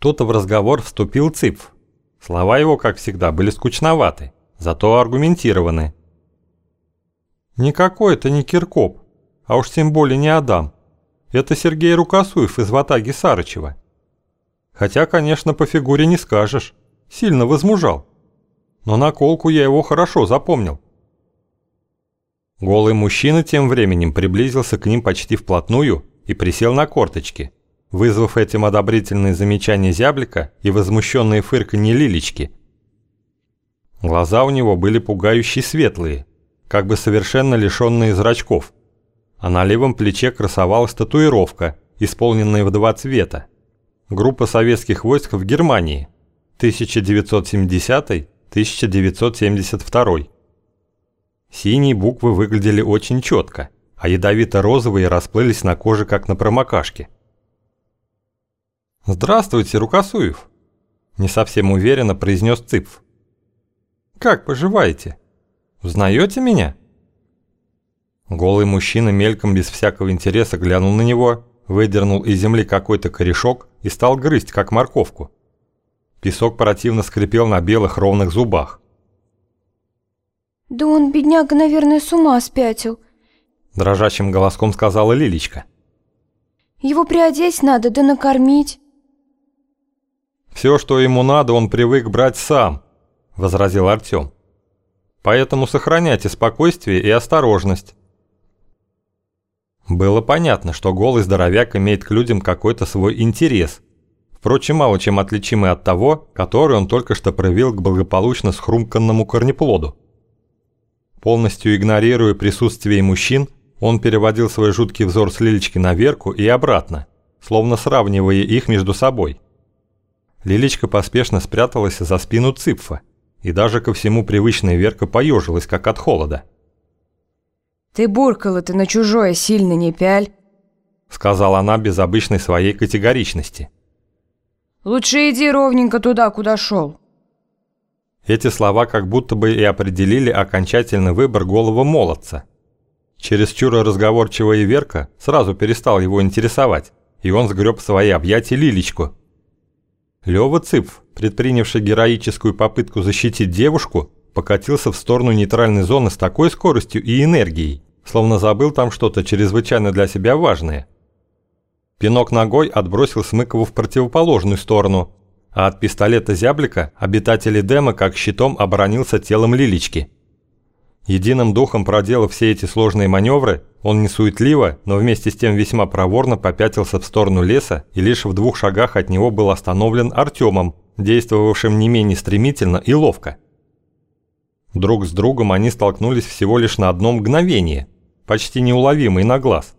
Тут в разговор вступил Цыпф. Слова его, как всегда, были скучноваты, зато аргументированы. «Никакой это не Киркоп, а уж тем более не Адам. Это Сергей Рукосуев из Ватаги Сарычева. Хотя, конечно, по фигуре не скажешь, сильно возмужал. Но наколку я его хорошо запомнил». Голый мужчина тем временем приблизился к ним почти вплотную и присел на корточки, вызвав этим одобрительные замечания зяблика и возмущенные фырканье лилечки. Глаза у него были пугающие светлые, как бы совершенно лишенные зрачков, а на левом плече красовалась татуировка, исполненная в два цвета. Группа советских войск в Германии, 1970-1972. Синие буквы выглядели очень четко, а ядовито-розовые расплылись на коже, как на промокашке. «Здравствуйте, Рукосуев!» Не совсем уверенно произнес Цыпф. «Как поживаете? Узнаете меня?» Голый мужчина мельком без всякого интереса глянул на него, выдернул из земли какой-то корешок и стал грызть, как морковку. Песок противно скрипел на белых ровных зубах. «Да он, бедняга, наверное, с ума спятил», – дрожащим голоском сказала Лилечка. «Его приодеть надо, да накормить». «Все, что ему надо, он привык брать сам», – возразил Артем. «Поэтому сохраняйте спокойствие и осторожность». Было понятно, что голый здоровяк имеет к людям какой-то свой интерес, впрочем, мало чем отличимый от того, который он только что проявил к благополучно схрумканному корнеплоду. Полностью игнорируя присутствие мужчин, он переводил свой жуткий взор с Лилечки на Верку и обратно, словно сравнивая их между собой. Лилечка поспешно спряталась за спину Цыпфа, и даже ко всему привычная Верка поежилась, как от холода. «Ты буркала ты на чужое сильно не пяль», — сказала она без обычной своей категоричности. «Лучше иди ровненько туда, куда шел». Эти слова как будто бы и определили окончательный выбор голого молодца. Чересчур разговорчивая Верка сразу перестал его интересовать, и он сгреб в свои объятия Лилечку. Лёва Цыпф, предпринявший героическую попытку защитить девушку, покатился в сторону нейтральной зоны с такой скоростью и энергией, словно забыл там что-то чрезвычайно для себя важное. Пинок ногой отбросил Смыкову в противоположную сторону, а от пистолета зяблика обитатель Эдема как щитом оборонился телом Лилечки. Единым духом проделав все эти сложные маневры, он несуетливо, но вместе с тем весьма проворно попятился в сторону леса и лишь в двух шагах от него был остановлен Артемом, действовавшим не менее стремительно и ловко. Друг с другом они столкнулись всего лишь на одно мгновение, почти неуловимый на глаз.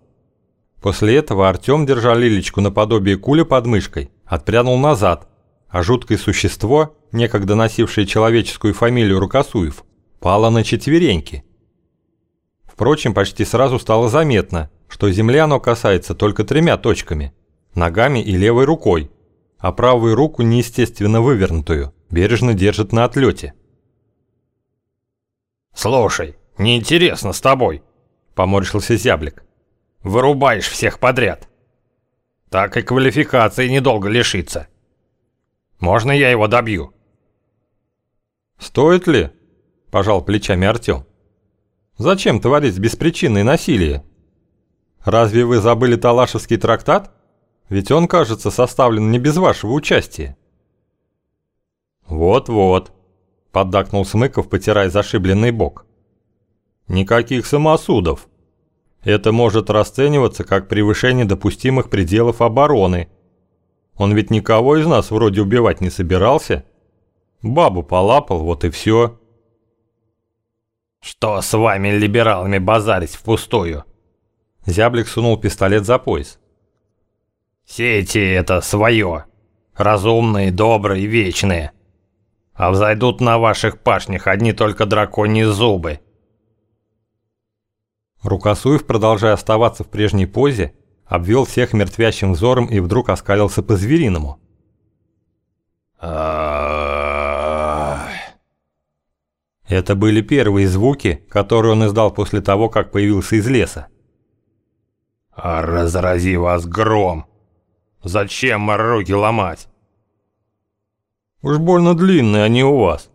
После этого Артем, держа Лилечку наподобие кули под мышкой, отпрянул назад, а жуткое существо, некогда носившее человеческую фамилию Рукосуев, пало на четвереньки. Впрочем, почти сразу стало заметно, что земли оно касается только тремя точками – ногами и левой рукой, а правую руку неестественно вывернутую, бережно держит на отлете. «Слушай, неинтересно с тобой», – поморщился зяблик. «Вырубаешь всех подряд. Так и квалификации недолго лишиться. Можно я его добью?» «Стоит ли?» – пожал плечами Артем. «Зачем творить беспричинное насилие? Разве вы забыли Талашевский трактат? Ведь он, кажется, составлен не без вашего участия». «Вот-вот», – поддакнул Смыков, потирая зашибленный бок. «Никаких самосудов. Это может расцениваться как превышение допустимых пределов обороны – он ведь никого из нас вроде убивать не собирался. Бабу полапал, вот и все. Что с вами, либералами, базарить впустую? Зяблик сунул пистолет за пояс. Сейте это свое. Разумные, добрые, вечные. А взойдут на ваших пашнях одни только драконьи зубы. Рукосуев, продолжая оставаться в прежней позе, обвел всех мертвящим взором и вдруг оскалился по-звериному. Это были первые звуки, которые он издал после того, как появился из леса. «А разрази вас гром! Зачем руки ломать? Уж больно длинные они у вас.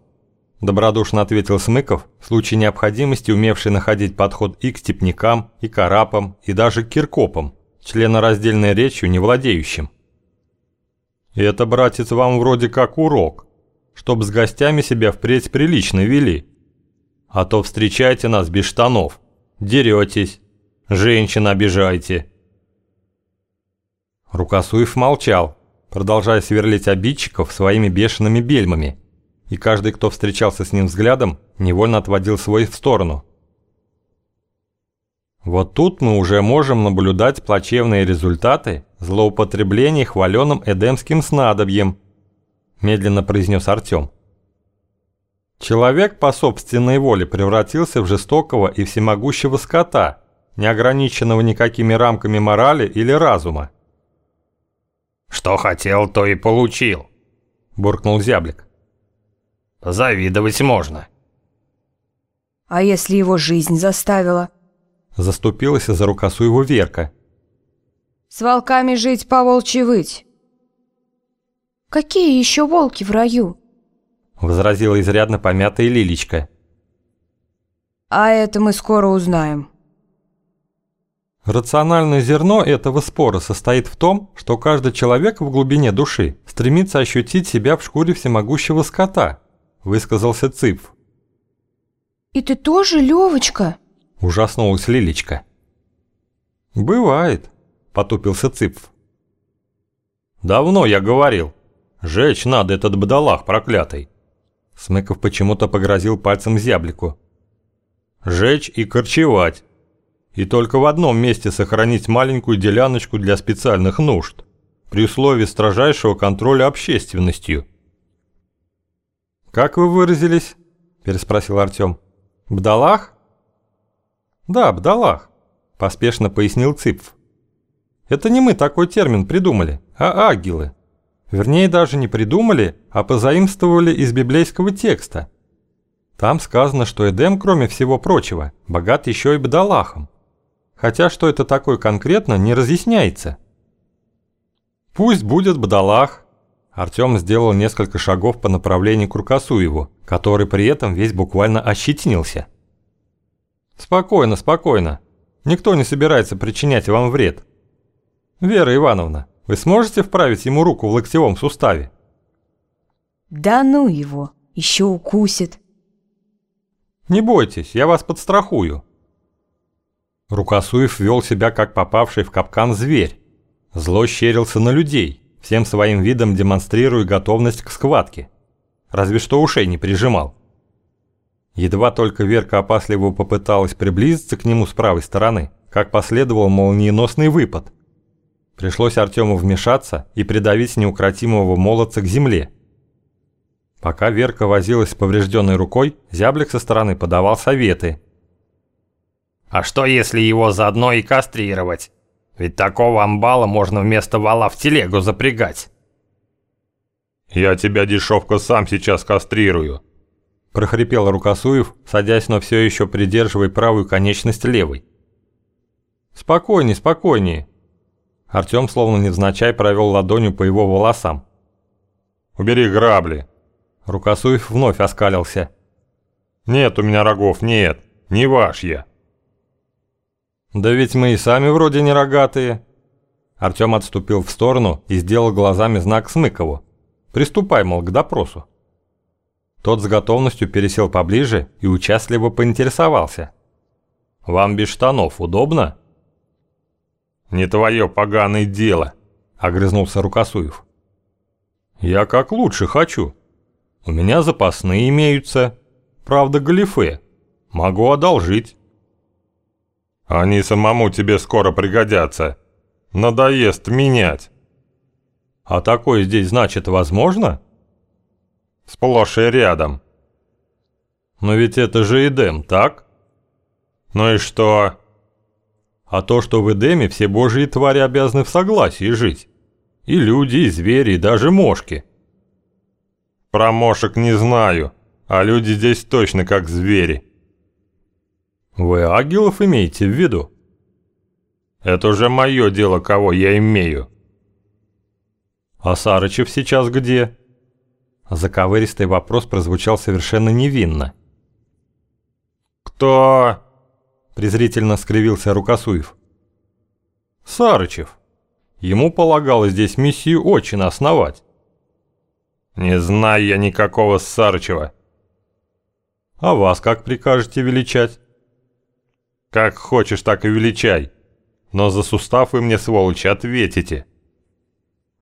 Добродушно ответил Смыков, в случае необходимости умевший находить подход и к степнякам, и к арапам, и даже к киркопам, членораздельной речью не владеющим. Это, братец, вам вроде как урок, чтоб с гостями себя впредь прилично вели. А то встречайте нас без штанов, деретесь, женщин обижаете. Рукосуев молчал, продолжая сверлить обидчиков своими бешеными бельмами, и каждый, кто встречался с ним взглядом, невольно отводил свой в сторону. Вот тут мы уже можем наблюдать плачевные результаты злоупотреблений хваленым эдемским снадобьем, медленно произнес Артем. Человек по собственной воле превратился в жестокого и всемогущего скота, не ограниченного никакими рамками морали или разума. «Что хотел, то и получил», – буркнул зяблик. «Завидовать можно». А если его жизнь заставила? Заступилась за рукосуеву Верка. С волками жить, по волчьи выть. Какие еще волки в раю? Возразила изрядно помятая Лилечка. А это мы скоро узнаем. Рациональное зерно этого спора состоит в том, что каждый человек в глубине души стремится ощутить себя в шкуре всемогущего скота, высказался Цыпф. И ты тоже, Левочка? Ужаснулась Лилечка. Бывает, потупился Цыпф. Давно я говорил. Жечь надо этот бдалах проклятый. Смыков почему-то погрозил пальцем зяблику. Жечь и корчевать и только в одном месте сохранить маленькую деляночку для специальных нужд, при условии строжайшего контроля общественностью. «Как вы выразились?» – переспросил Артем. «Бдалах?» «Да, бдалах», – поспешно пояснил Цыпф. «Это не мы такой термин придумали, а агилы. Вернее, даже не придумали, а позаимствовали из библейского текста. Там сказано, что Эдем, кроме всего прочего, богат еще и бдалахом. Хотя что это такое конкретно, не разъясняется. Пусть будет Бадалах. Артем сделал несколько шагов по направлению к Рукосуеву, который при этом весь буквально ощетинился. Спокойно, спокойно. Никто не собирается причинять вам вред. Вера Ивановна, вы сможете вправить ему руку в локтевом суставе? Да ну его, еще укусит. Не бойтесь, я вас подстрахую. Рукосуев вел себя как попавший в капкан зверь. Зло щерился на людей, всем своим видом демонстрируя готовность к схватке. Разве что ушей не прижимал. Едва только Верка опасливо попыталась приблизиться к нему с правой стороны, как последовал молниеносный выпад. Пришлось Артему вмешаться и придавить неукротимого молодца к земле. Пока Верка возилась с поврежденной рукой, зяблик со стороны подавал советы, а что если его заодно и кастрировать? Ведь такого амбала можно вместо вала в телегу запрягать. «Я тебя, дешевка, сам сейчас кастрирую», – прохрипел Рукосуев, садясь, но все еще придерживая правую конечность левой. «Спокойнее, спокойнее». Артем словно невзначай провел ладонью по его волосам. «Убери грабли». Рукосуев вновь оскалился. «Нет у меня рогов, нет, не ваш я». «Да ведь мы и сами вроде не рогатые». Артём отступил в сторону и сделал глазами знак Смыкову. «Приступай, мол, к допросу». Тот с готовностью пересел поближе и участливо поинтересовался. «Вам без штанов удобно?» «Не твое поганое дело», — огрызнулся Рукосуев. «Я как лучше хочу. У меня запасные имеются. Правда, галифе. Могу одолжить». Они самому тебе скоро пригодятся. Надоест менять. А такое здесь значит возможно? Сплошь и рядом. Но ведь это же Эдем, так? Ну и что? А то, что в Эдеме все божьи твари обязаны в согласии жить. И люди, и звери, и даже мошки. Про мошек не знаю, а люди здесь точно как звери. Вы агилов имеете в виду? Это уже мое дело, кого я имею. А Сарычев сейчас где? Заковыристый вопрос прозвучал совершенно невинно. «Кто?» – презрительно скривился Рукосуев. «Сарычев. Ему полагалось здесь миссию очень основать». «Не знаю я никакого Сарычева». «А вас как прикажете величать?» «Как хочешь, так и величай. Но за сустав вы мне, сволочи, ответите».